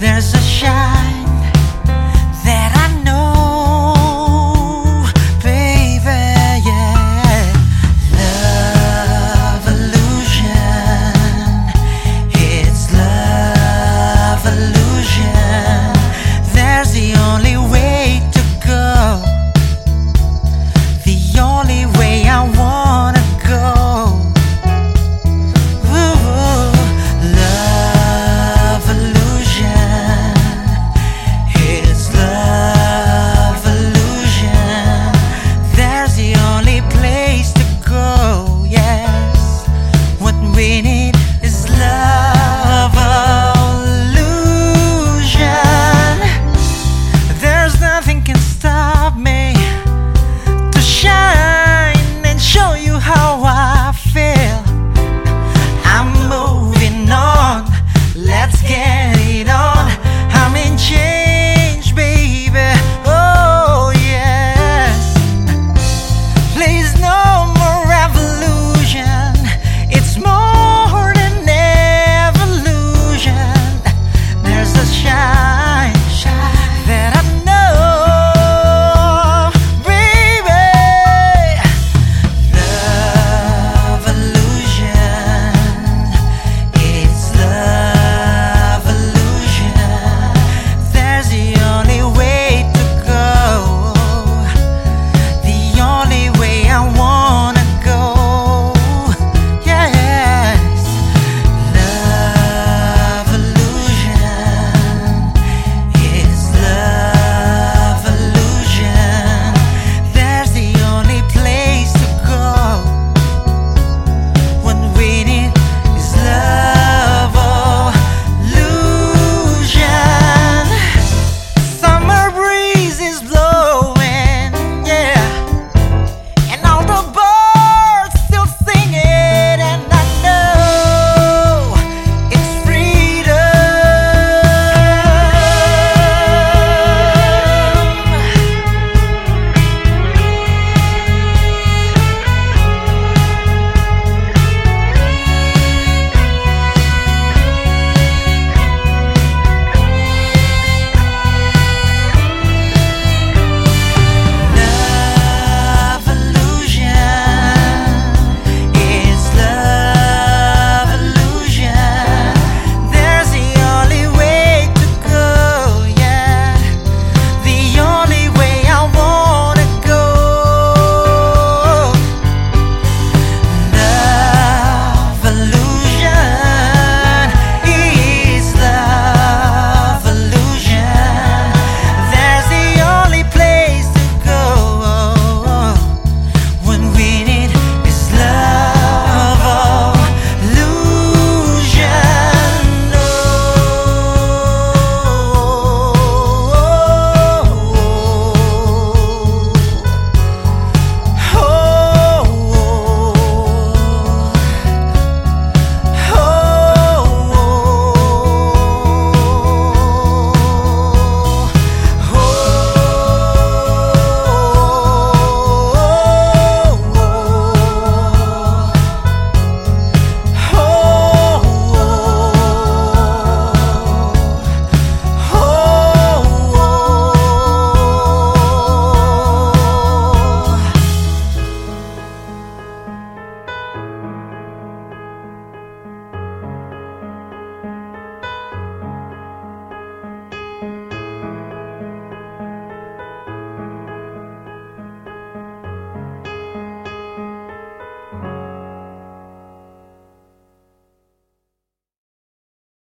There's